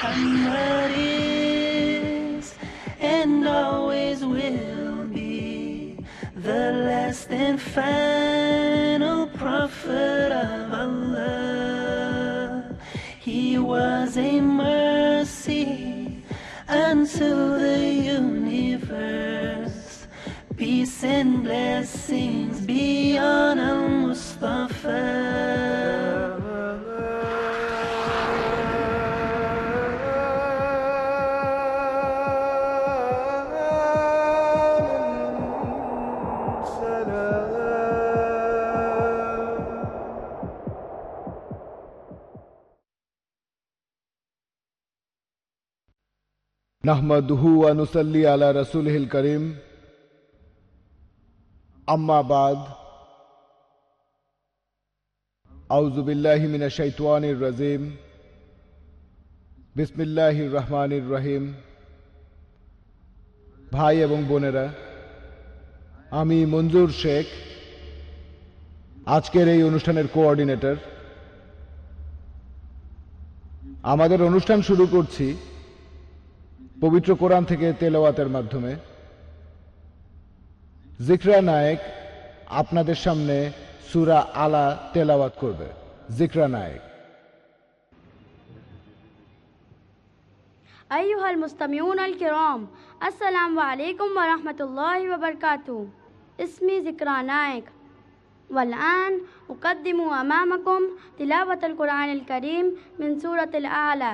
Muhammad is and always will be the last and final prophet of Allah. He was a mercy unto নাহমাদুহু আনুসাল্লি আলা রসুল রসুলহিল করিম আম্মাবাদ আউজুবিল্লাহি মিনা শৈতানির রাজিম বিসমিল্লাহির রহমানির রহিম ভাই এবং বোনেরা, আমি মঞ্জুর শেখ, আজকের এই অনুষ্ঠানের কোঅর্ডিনেটর আমাদের অনুষ্ঠান শুরু করছি পবিত্র কোরআন থেকে তেলাওয়াতের মাধ্যমে জিকরা নায়েক আপনাদের সামনে সুরা আলা তেলাওয়াত করবে জিকরা নায়েক أيها المستمعون الكرام السلام عليكم ورحمة الله وبركاته اسمي ذكرى نايك والآن أقدم أمامكم تلاوة القرآن الكريم من سورة الأعلى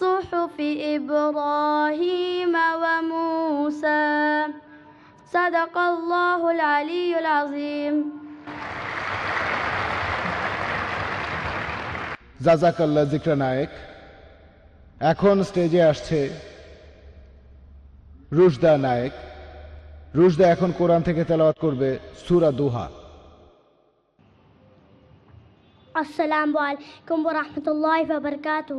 صحف إبراهيم وموسى صدق الله العلي العظيم জাজাকাল্লা জিকরা নায়েক এখন স্টেজে আসছে রুশদা নায়েক রুশদা এখন কোরআন থেকে তেলাওয়াত করবে সুরা দুহা السلام عليكم ورحمة الله وبركاته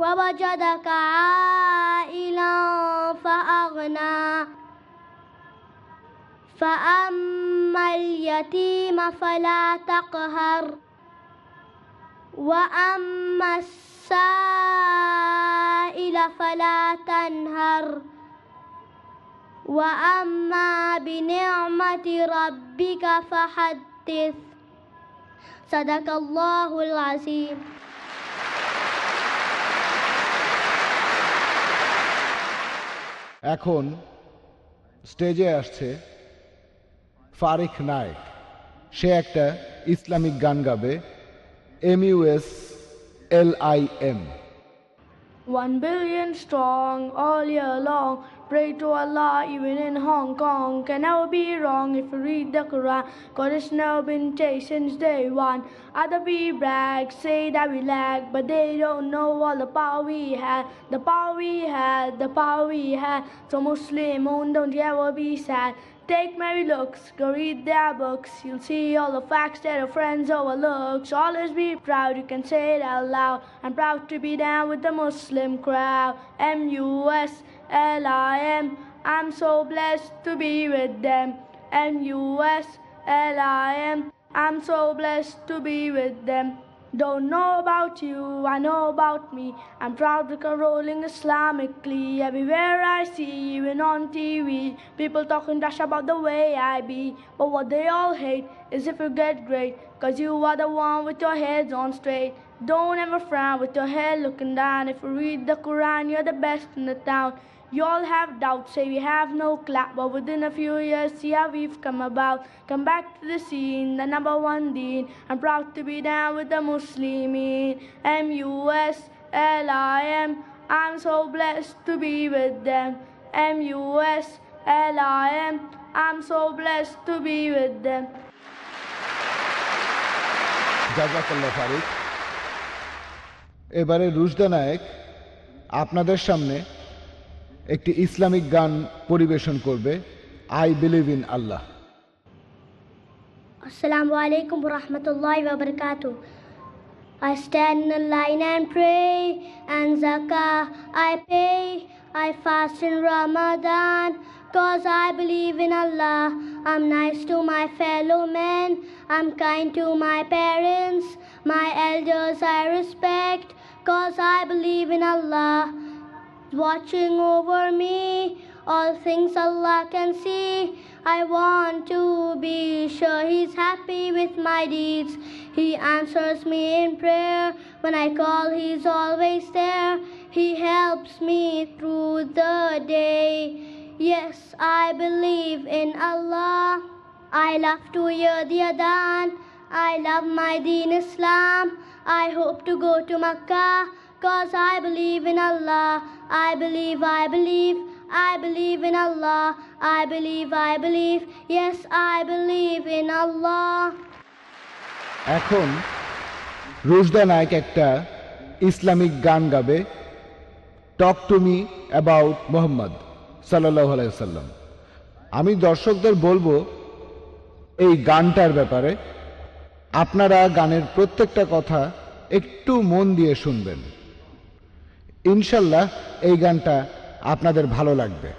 ووجدك عائلا فأغنى. فأما اليتيم فلا تقهر. وأما السائل فلا تنهر. وأما بنعمة ربك فحدث. صدق الله العظيم. এখন স্টেজে আসছে ফারিক নায়ক সে একটা ইসলামিক গান গাবে M U S L I M One billion strong all year long. Pray to Allah even in Hong Kong. Can never be wrong if you read the Quran. God has never been chased since day one. Other we brag, say that we lag, but they don't know all the power we had. The power we had, the power we had. So Muslim, oh, don't you ever be sad. Take merry looks, go read their books. You'll see all the facts that your friends overlook. So always be proud, you can say it out loud. I'm proud to be down with the Muslim crowd. M U S L I M. I'm so blessed to be with them. M U S L I M. I'm so blessed to be with them. Don't know about you, I know about me. I'm proud because rolling Islamically. Everywhere I see, even on TV, people talking trash about the way I be. But what they all hate is if you get great, cause you are the one with your heads on straight. Don't ever frown with your head looking down. If you read the Quran, you're the best in the town You all have doubts, say we have no clap, but within a few years, see how we've come about. Come back to the scene, the number one deen. I'm proud to be down with the Muslimin. M U S L I M. I'm so blessed to be with them. M U S L I M. I'm so blessed to be with them. জাজাকাল্লা ফারিক এবারে রুশদা নায়ক আপনাদের সামনে একটি Islamic গান পরিবেশন করবে I believe in Allah Assalamu alaikum wa rahmatullahi wa barakatuh. I stand in the line and pray, and zakah I pay. I fast in Ramadan, cause I believe in Allah. I'm nice to my fellow men, I'm kind to my parents. My elders I respect, cause I believe in Allah watching over me. All things Allah can see. I want to be sure He's happy with my deeds. He answers me in prayer. When I call, He's always there. He helps me through the day. Yes, I believe in Allah. I love to hear the Adhan. I love my deen Islam. I hope to go to Makkah. Cause I believe in Allah. I believe, I believe, I believe in Allah. I believe, I believe, yes, I believe in Allah. এখন রুশদা নায়ক একটা Islamic গান গাবে talk to me about Mohammad সাল্লাহ আলাইসাল্লাম আমি দর্শকদের বলব এই গানটার ব্যাপারে আপনারা গানের প্রত্যেকটা কথা একটু মন দিয়ে শুনবেন ইনশাল্লাহ এই গানটা আপনাদের ভালো লাগবে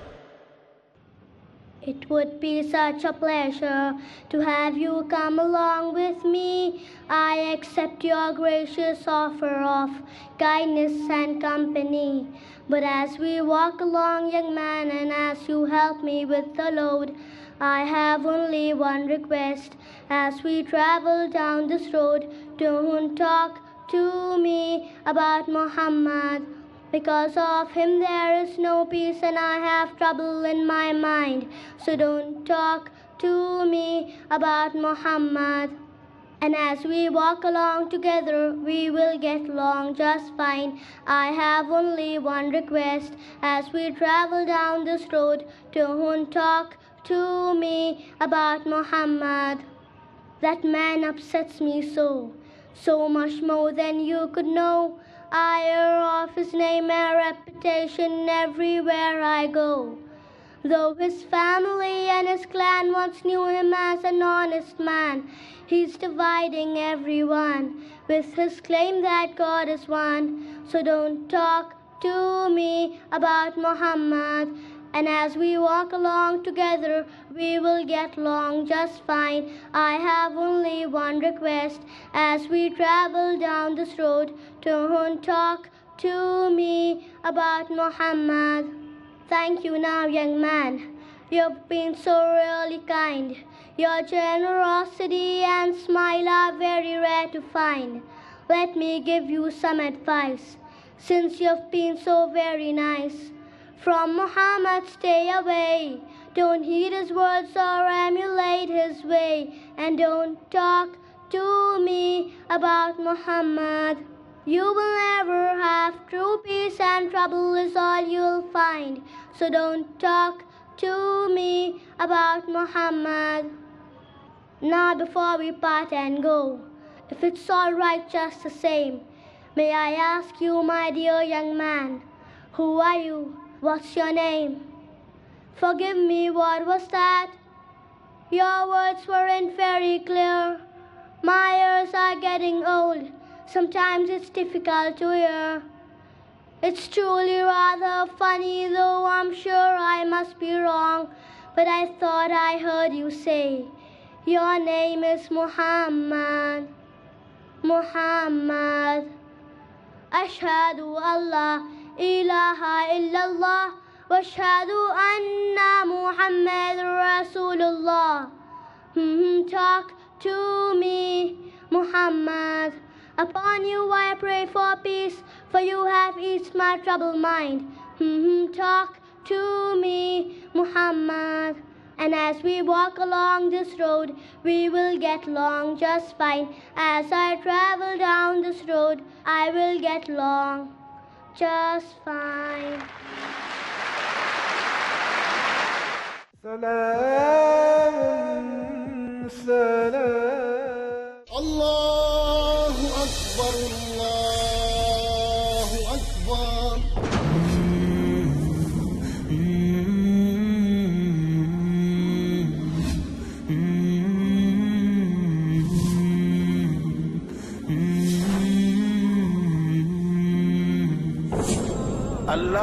It would be such a pleasure to have you come along with me. I accept your gracious offer of kindness and company. But as we walk along, young man, and as you help me with the load, I have only one request. As we travel down this road, don't talk to me about Muhammad. Because of him there is no peace and I have trouble in my mind. So don't talk to me about Muhammad. And as we walk along together, we will get along just fine. I have only one request. As we travel down this road, don't talk to me about Muhammad. That man upsets me so, so much more than you could know. I hear of his name and reputation everywhere I go. Though his family and his clan once knew him as an honest man, he's dividing everyone with his claim that God is one. So don't talk to me about Muhammad. And as we walk along together, we will get along just fine. I have only one request as we travel down this road. Don't talk to me about Muhammad. Thank you now, young man. You've been so really kind. Your generosity and smile are very rare to find. Let me give you some advice, since you've been so very nice. From Muhammad stay away. Don't heed his words or emulate his way. And don't talk to me about Muhammad. You will never have true peace and trouble is all you'll find. So don't talk to me about Muhammad. Now before we part and go, if it's all right just the same, may I ask you, my dear young man, who are you? What's your name? Forgive me, what was that? Your words weren't very clear. My ears are getting old. Sometimes it's difficult to hear. It's truly rather funny, though I'm sure I must be wrong. But I thought I heard you say, Your name is Muhammad. Muhammad. Ashhadu Allah ilaha illallah واشهد أن محمد رسول الله Hmm, Talk to me, Muhammad. Upon you I pray for peace, for you have eased my troubled mind. Hmm, Talk to me, Muhammad. And as we walk along this road, we will get along just fine. As I travel down this road, I will get along just fine. سلام سلام الله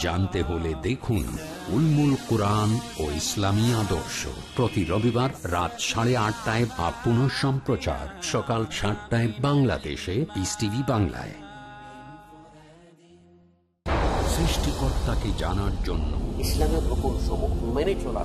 জানতে হলে দেখুন উলমুল কোরআন ও ইসলামী আদর্শ। প্রতি রবিবার রাত সাড়ে আটটায় বা পুনঃ সম্প্রচার। সকাল সাতটায় বাংলাদেশে ইস টিভি বাংলায়। সৃষ্টিকর্তাকে জানার জন্য ইসলামের প্রকল্প মেনে চলা।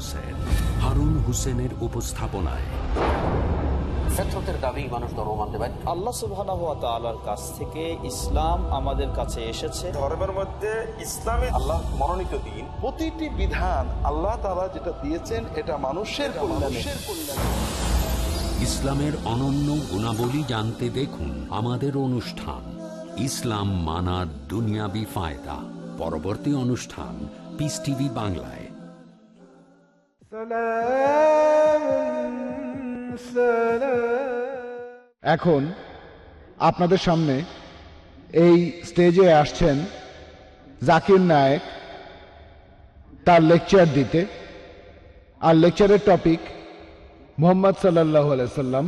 হারুন হুসেনের উপস্থাপনায়। ফেতরতের দাবি মানুষ ধর্ম মানতে পারে আল্লাহ সুবহানাহু ওয়া তাআলার কাছ থেকে ইসলাম আমাদের কাছে এসেছে। ধর্মের মধ্যে ইসলামে আল্লাহ মনোনীত দিন। প্রতিটি বিধান আল্লাহ তাআলা যেটা দিয়েছেন এটা মানুষের কল্যাণে। ইসলামের অনন্য গুণাবলী জানতে দেখুন আমাদের অনুষ্ঠান ইসলাম মানার দুনিয়াবি ফায়দা। পরবর্তী অনুষ্ঠান পিস টিভি বাংলায়। এখন আপনাদের সামনে এই স্টেজে আসছেন জাকির নায়েক তার লেকচার দিতে। আর লেকচারের টপিক মোহাম্মদ সাল্লাহ সাল্লাম,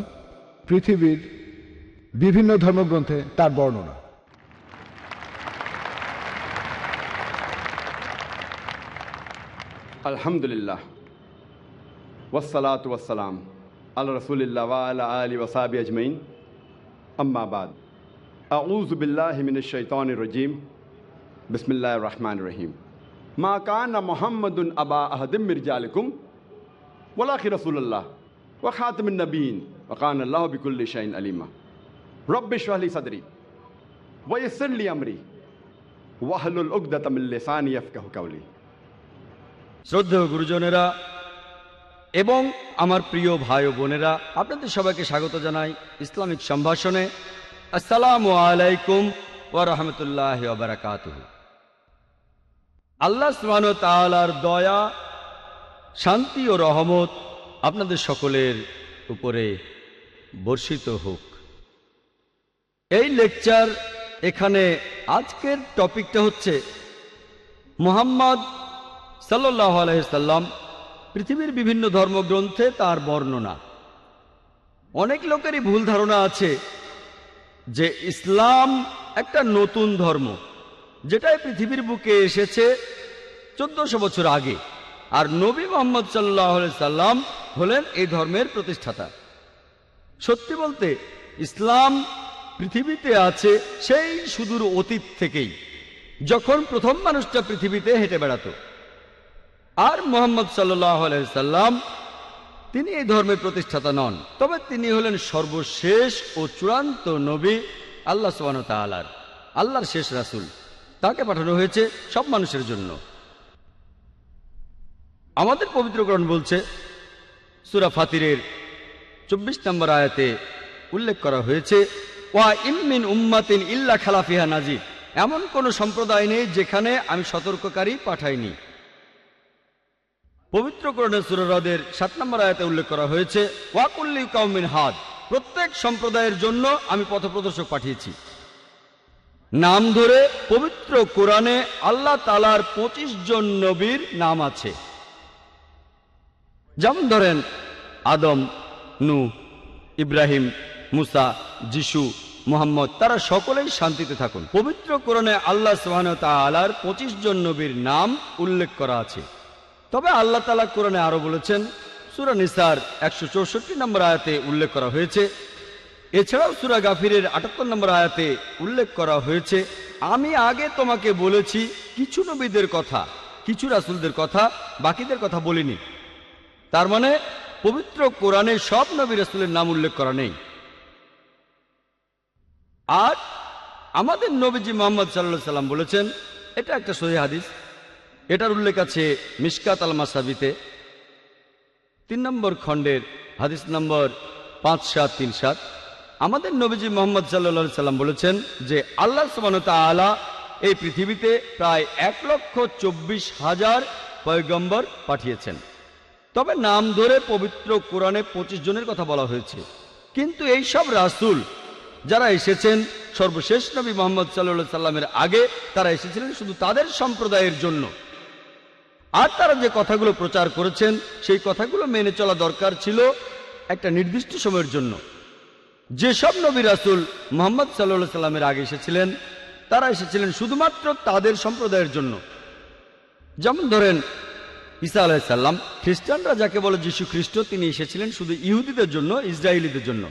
পৃথিবীর বিভিন্ন ধর্মগ্রন্থে তার বর্ণনা। Alhamdulillah. Wassalatu wassalam. Ala Rasulillah wa ala ali wa sahbihi ajmain. Amma ba'd. أعوذ بالله من الشيطان الرجيم بسم الله الرحمن الرحيم ما كان محمد أبا أحد من رجالكم ولكن رسول الله وخاتم النبيين وكان الله بكل شيء عليما رب اشرح لي صدري ويسر لي أمري واحلل عقدة من لساني يفقهوا قولي শ্রদ্ধেয় গুরুজনেরা এবং আমার প্রিয় ভাই ও বোনেরা, আপনাদের সবাইকে স্বাগত জানাই ইসলামিক সম্ভাষণে। আসসালামু আলাইকুম ও রহমতুল্লাহ বারাকাত আল্লাহ সুবহান তাআলার দয়া, শান্তি ও রহমত আপনাদের সকলের উপরে বর্ষিত হোক। এই লেকচার এখানে আজকের টপিকটা হচ্ছে মোহাম্মদ সাল্লাহ আলহিসাল্লাম পৃথিবীর বিভিন্ন ধর্মগ্রন্থে তার বর্ণনা। অনেক লোকেরই ভুল ধারণা আছে যে ইসলাম একটা নতুন ধর্ম, যেটাই পৃথিবীর বুকে এসেছে চোদ্দশো বছর আগে, আর নবী মোহাম্মদ সাল্লাহ সাল্লাম হলেন এই ধর্মের প্রতিষ্ঠাতা। সত্যি বলতে, ইসলাম পৃথিবীতে আছে সেই সুদূর অতীত থেকেই, যখন প্রথম মানুষটা পৃথিবীতে হেঁটে বেড়াতো। আর মোহাম্মদ সাল্লাম, তিনি এই ধর্মের প্রতিষ্ঠাতা নন। তবে তিনি হলেন সর্বশেষ ও চূড়ান্ত নবী আল্লাহ সোহান তালার আল্লাহর শেষ রাসুল। তাকে পাঠানো হয়েছে সব মানুষের জন্য। আমাদের পবিত্রকরণ বলছে, সুরা ফাতিরের চব্বিশ নম্বর আয়াতে উল্লেখ করা হয়েছে, ওয়া ইমিন উম্মাতিন ইল্লা খালাফিহা নাজির। এমন কোন সম্প্রদায় নেই যেখানে আমি সতর্ককারী পাঠাইনি। পবিত্র করণে সুররদের সাত নম্বর আয়াতে উল্লেখ করা হয়েছে ওয়াকুল্লি কাউমিন হাদ প্রত্যেক সম্প্রদায়ের জন্য আমি পথপ্রদর্শক পাঠিয়েছি। নাম ধরে পবিত্র কোরআনে আল্লাহ তালার পঁচিশ জন নবীর নাম আছে। যেমন ধরেন, আদম নু ইব্রাহিম, মুসা, যিশু, মোহাম্মদ, তারা সকলেই শান্তিতে থাকুন। পবিত্র কোরআনে আল্লাহ সোহান তালার পঁচিশ জন নবীর নাম উল্লেখ করা আছে। তবে আল্লাহ তালা কোরআনে আরও বলেছেন, সুরা নিসার একশো চৌষট্টি নম্বর আয়াতে উল্লেখ করা হয়েছে। এছাড়াও সুরা গাফিরের আটাত্তর নম্বর আয়াতে উল্লেখ করা হয়েছে, আমি আগে তোমাকে বলেছি কিছু নবীদের কথা, কিছু রাসুলদের কথা, বাকিদের কথা বলিনি। তার মানে পবিত্র কোরআনে সব নবী রাসুলের নাম উল্লেখ করা নেই। আর আমাদের নবীজি মোহাম্মদ সাল্লা সাল্লাম বলেছেন, এটা একটা সহি হাদিস এটার উল্লেখ আছে মিসকাত আল মাসাবিতে তিন নম্বর খণ্ডের হাদিস নম্বর পাঁচ সাত তিন সাত। আমাদের নবীজি মোহাম্মদ সাল্লা সাল্লাম বলেছেন যে আল্লাহ আলা এই পৃথিবীতে প্রায় এক লক্ষ চব্বিশ হাজার পয়গম্বর পাঠিয়েছেন। তবে নাম ধরে পবিত্র কোরআনে পঁচিশ জনের কথা বলা হয়েছে। কিন্তু এই সব রাসুল যারা এসেছেন, সর্বশেষ নবী মোহাম্মদ সাল্লা সাল্লামের আগে তারা এসেছিলেন শুধু তাদের সম্প্রদায়ের জন্য। আর তারা যে কথাগুলো প্রচার করেছেন, সেই কথাগুলো মেনে চলা দরকার ছিল একটা নির্দিষ্ট সময়ের জন্য। যেসব নবী রাসুল মোহাম্মদ সাল্লা সাল্লামের আগে এসেছিলেন, তারা এসেছিলেন শুধুমাত্র তাদের সম্প্রদায়ের জন্য। যেমন ধরেন, ঈসা আলাহিসাল্লাম খ্রিস্টানরা যাকে বলে যীশু খ্রিস্ট, তিনি এসেছিলেন শুধু ইহুদিদের জন্য, ইসরায়েলিদের জন্য।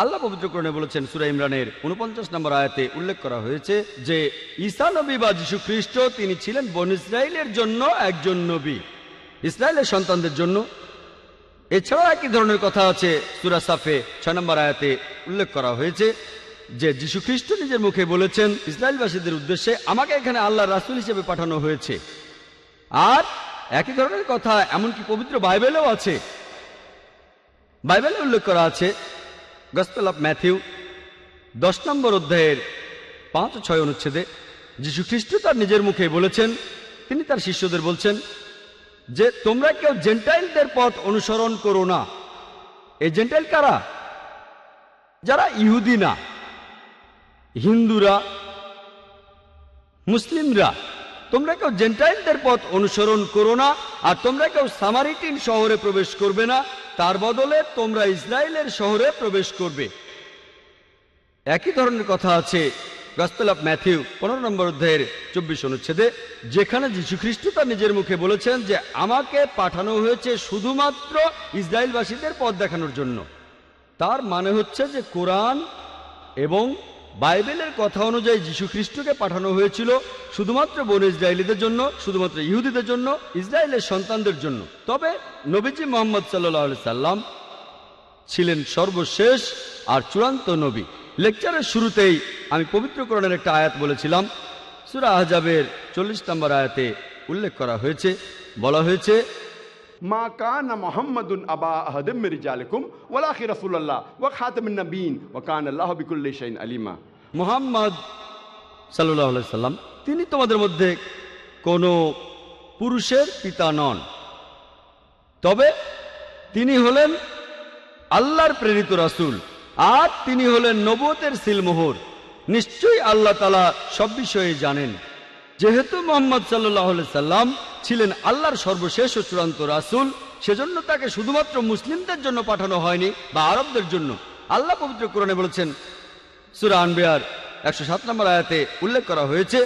আল্লাহ পবিত্রকরণে বলেছেন সুরা ইমরানের উনপঞ্চাশ নম্বর আয়াতে উল্লেখ করা হয়েছে যে, ঈসা নবী বা যীশু খ্রিস্ট তিনি ছিলেন বন ইসরায়েলের জন্য একজন নবী, ইসরায়েলের সন্তানদের জন্য। এছাড়াও একই ধরনের কথা আছে সুরা সাফে ছয় নম্বর আয়াতে উল্লেখ করা হয়েছে যে, যীশু খ্রিস্ট নিজের মুখে বলেছেন, ইসরায়েলবাসীদের উদ্দেশ্যে আমাকে এখানে আল্লাহ রাসুল হিসেবে পাঠানো হয়েছে। আর একই ধরনের কথা এমনকি পবিত্র বাইবেলেও আছে। বাইবেলে উল্লেখ করা আছে গসপেল অফ ম্যাথিউ দশ নম্বর অধ্যায়ের পাঁচ ছয় অনুচ্ছেদে যীশু খ্রিস্ট তার নিজের মুখে বলেছেন, তিনি তার শিষ্যদের বলছেন, যে তোমরা কেউ জেন্টাইলদের পথ অনুসরণ করো না। এই জেন্টাইল কারা? যারা ইহুদি না, হিন্দুরা, মুসলিমরা, তোমরা কেউ জেন্টাইলদের পথ অনুসরণ করো না, আর তোমরা কেউ সামারিটিন শহরে প্রবেশ করবে না। তার বদলে তোমরা ইসরায়েলের শহরে প্রবেশ করবে। একই ধরনের কথা আছে গসপেল অফ ম্যাথিউ, পনেরো নম্বর অধ্যায়ের চব্বিশ অনুচ্ছেদে, যেখানে যীশু খ্রিস্ট তার নিজের মুখে বলেছেন যে, আমাকে পাঠানো হয়েছে শুধুমাত্র ইসরায়েলবাসীদের পথ দেখানোর জন্য। তার মানে হচ্ছে যে কোরআন এবং বাইবেলের কথা অনুযায়ী যীশু খ্রিস্টকে পাঠানো হয়েছিল শুধুমাত্র বন ইসরায়েলিদের জন্য, শুধুমাত্র ইহুদিদের জন্য, ইসরায়েলের সন্তানদের জন্য। তবে নবীজি মোহাম্মদ সাল্লাহ সাল্লাম ছিলেন সর্বশেষ আর চূড়ান্ত নবী। লেকচারের শুরুতেই আমি পবিত্রকরণের একটা আয়াত বলেছিলাম। সুরা আহজাবের চল্লিশ নম্বর আয়াতে উল্লেখ করা হয়েছে, বলা হয়েছে মা কান মোহাম্মদুন আবা আহদিম রিজালিকুম ওয়ালাহি রাসূলুল্লাহ ওয়া খাতামুন নবীন ওয়া কান আল্লাহু বিকুল্লি শাইইন আলিমা। মোহাম্মদ সাল্লাহ সাল্লাম, তিনি তোমাদের মধ্যে কোনো পুরুষের পিতা নন। তবে তিনি হলেন আল্লাহর প্রেরিত রাসুল আর তিনি হলেন নবতের সিলমোহর। নিশ্চয়ই আল্লাহ তালা সব বিষয়ে জানেন। যেহেতু মোহাম্মদ সাল্লাহ সাল্লাম ছিলেন আল্লাহর সর্বশেষ ও চূড়ান্ত রাসুল, সেজন্য তাকে শুধুমাত্র মুসলিমদের জন্য পাঠানো হয়নি, বা আরবদের জন্য। আল্লাহ পবিত্র কোরআনে বলেছেন, সুরা আনবিয়ার একশো সাত নম্বর আয়াতে উল্লেখ করা হয়েছে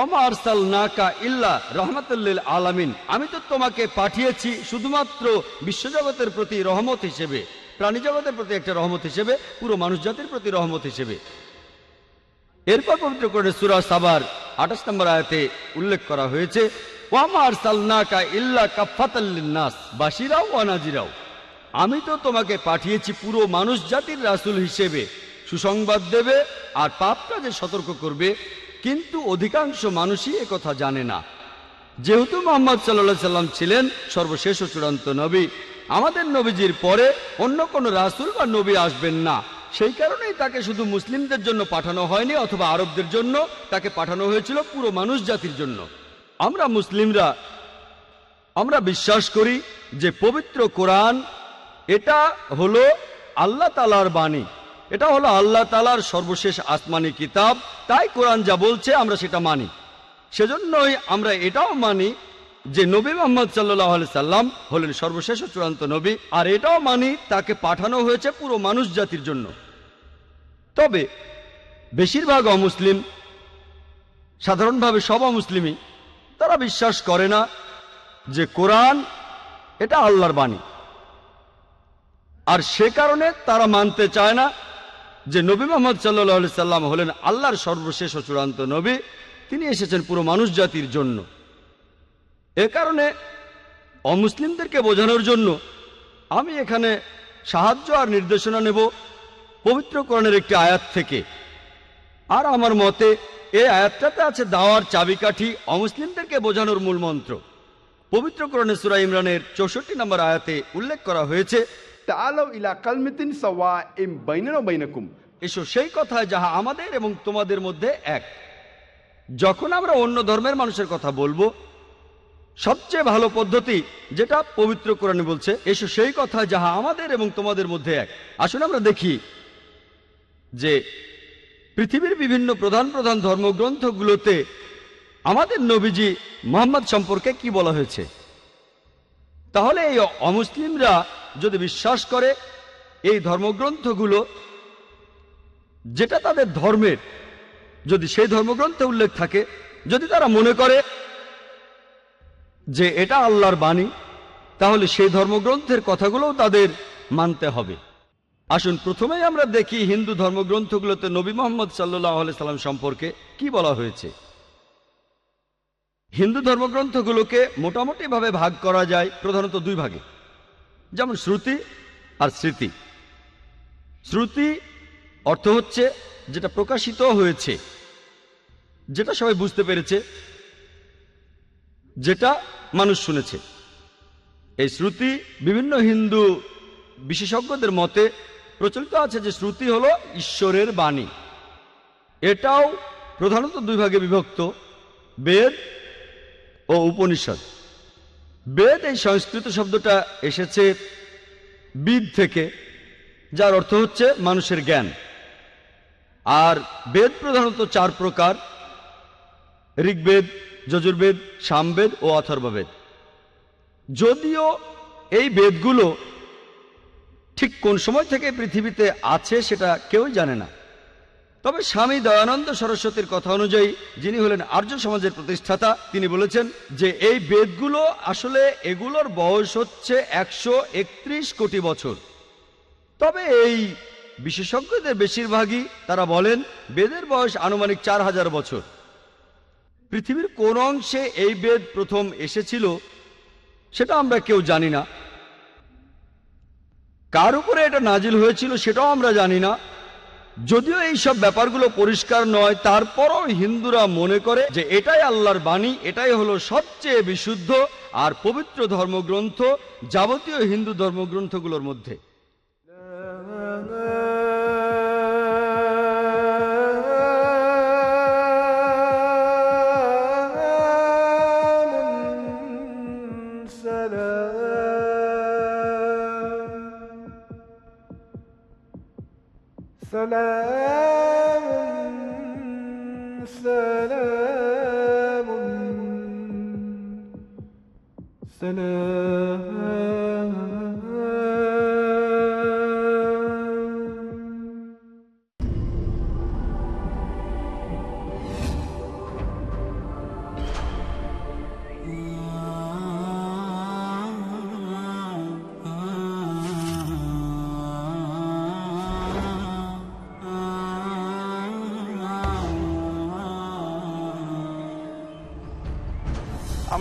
অমা আরসাল নাকা ইল্লা রহমতুল্লিল আলামিন। আমি তো তোমাকে পাঠিয়েছি শুধুমাত্র বিশ্বজগতের প্রতি রহমত হিসেবে প্রাণী জগতের প্রতি একটা রহমত হিসেবে, পুরো মানুষ জাতির প্রতি রহমত হিসেবে। এরপর পবিত্র করে সুরা সাবার আঠাশ নম্বর আয়াতে উল্লেখ করা হয়েছে ওয়ামার বাসিরাও আমি তো তোমাকে পাঠিয়েছি পুরো মানুষ জাতির রাসুল হিসেবে। সুসংবাদ দেবে আর পাপ কাজে সতর্ক করবে, কিন্তু অধিকাংশ মানুষই কথা জানে না। যেহেতু মোহাম্মদ সাল্লা সাল্লাম ছিলেন সর্বশেষ ও চূড়ান্ত নবী, আমাদের নবীজির পরে অন্য কোনো রাসুল বা নবী আসবেন না। সেই কারণেই তাকে শুধু মুসলিমদের জন্য পাঠানো হয়নি, অথবা আরবদের জন্য তাকে পাঠানো হয়েছিল পুরো মানুষ জাতির জন্য। আমরা মুসলিমরা, আমরা বিশ্বাস করি যে পবিত্র কোরআন, এটা হলো আল্লাহ তালার বাণী। এটা হলো আল্লাহ তালার সর্বশেষ আসমানি কিতাব। তাই কোরআন যা বলছে, আমরা সেটা মানি। সেজন্যই আমরা এটাও মানি যে নবী মোহাম্মদ সাল্লাহ সাল্লাম হলেন সর্বশেষ চূড়ান্ত নবী, আর এটাও মানি তাকে পাঠানো হয়েছে পুরো মানুষ জাতির জন্য। তবে বেশিরভাগ অমুসলিম, সাধারণভাবে সব অমুসলিমই, তারা বিশ্বাস করে না যে কোরআন এটা আল্লাহর বাণী। আর সে কারণে তারা মানতে চায় না যে নবী মোহাম্মদ সাল্লাহ সাল্লাম হলেন আল্লাহর সর্বশেষ চূড়ান্ত নবী, তিনি এসেছেন পুরো মানুষ জাতির জন্য। এ কারণে অমুসলিমদেরকে বোঝানোর জন্য আমি এখানে সাহায্য আর নির্দেশনা নেব পবিত্রকরণের একটি আয়াত থেকে। আর আমার মতে এই আয়াতটাতে আছে দাওয়ার চাবিকাঠি অমুসলিমদেরকে বোঝানোর মূল মন্ত্র। পবিত্রকরণে সুরা ইমরানের চৌষট্টি নম্বর আয়াতে উল্লেখ করা হয়েছে এসো সেই কথায় যাহা আমাদের এবং তোমাদের মধ্যে এক। যখন আমরা অন্য ধর্মের মানুষের কথা বলব সবচেয়ে ভালো পদ্ধতি যেটা পবিত্র কোরআনে বলছে, এসো সেই কথা যাহা আমাদের এবং তোমাদের মধ্যে এক। আসুন আমরা দেখি যে পৃথিবীর বিভিন্ন প্রধান প্রধান ধর্মগ্রন্থগুলোতে আমাদের নবীজি মোহাম্মদ সম্পর্কে কি বলা হয়েছে? তাহলে এই অমুসলিমরা যদি বিশ্বাস করে, এই ধর্মগ্রন্থগুলো যেটা তাদের ধর্মের, যদি সেই ধর্মগ্রন্থে উল্লেখ থাকে, যদি তারা মনে করে যে এটা আল্লাহর বাণী, তাহলে সেই ধর্মগ্রন্থের কথাগুলোও তাদের মানতে হবে। আসুন, প্রথমেই আমরা দেখি হিন্দু ধর্মগ্রন্থগুলোতে নবী মোহাম্মদ সাল্লাহ সাল্লাম সম্পর্কে কি বলা হয়েছে। হিন্দু ধর্মগ্রন্থগুলোকে মোটামুটিভাবে ভাগ করা যায় প্রধানত দুই ভাগে। যেমন শ্রুতি আর স্মৃতি। শ্রুতি অর্থ হচ্ছে যেটা প্রকাশিত হয়েছে, যেটা সবাই বুঝতে পেরেছে, যেটা মানুষ শুনেছে। এই শ্রুতি বিভিন্ন হিন্দু বিশেষজ্ঞদের মতে প্রচলিত আছে যে শ্রুতি হলো ঈশ্বরের বাণী। এটাও প্রধানত দুই ভাগে বিভক্ত, বেদ ও উপনিষদ। বেদ এই সংস্কৃত শব্দটা এসেছে বিদ থেকে, যার অর্থ হচ্ছে মানুষের জ্ঞান। আর বেদ প্রধানত চার প্রকার, ঋগ্বেদ যজুর্বেদ, সামবেদ ও অথর্ববেদ। যদিও এই বেদগুলো ঠিক কোন সময় থেকে পৃথিবীতে আছে সেটা কেউই জানে না। তবে স্বামী দয়ানন্দ সরস্বতীর কথা অনুযায়ী যিনি হলেন আর্য সমাজের প্রতিষ্ঠাতা, তিনি বলেছেন যে এই বেদগুলো আসলে এগুলোর বয়স হচ্ছে একশো একত্রিশ কোটি বছর। তবে এই বিশেষজ্ঞদের বেশিরভাগই তারা বলেন বেদের বয়স আনুমানিক চার হাজার বছর। পৃথিবীর কোন অংশে এই বেদ প্রথম এসেছিল, সেটা আমরা কেউ জানি না। কার উপরে এটা নাজিল হয়েছিল সেটাও আমরা জানি না। যদিও এই সব ব্যাপারগুলো পরিষ্কার নয়, তারপরও হিন্দুরা মনে করে যে এটাই আল্লাহর বাণী, এটাই হলো সবচেয়ে বিশুদ্ধ আর পবিত্র ধর্মগ্রন্থ, যাবতীয় হিন্দু ধর্মগ্রন্থগুলোর মধ্যে। Selamun, selamun, selamun.